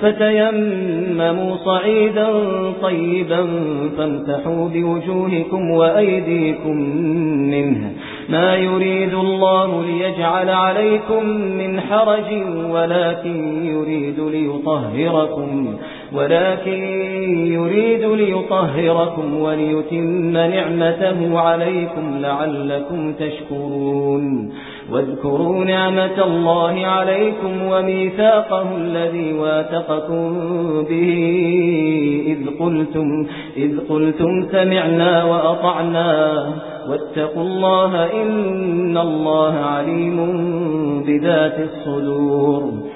فتيمموا صعيدا طيبا فامتحوا بوجوهكم وأيديكم منه. ما يريد الله ليجعل عليكم من حرج ولكن يريد ليطهركم ولكن يريد ليطهركم وليتم نعمته عليكم لعلكم تشكرون. واذكروا نعمة الله عليكم وميثاقه الذي واثقكم به إذ قلتم, إذ قلتم سمعنا وأطعنا واتقوا الله إن الله عليم بذات الصدور.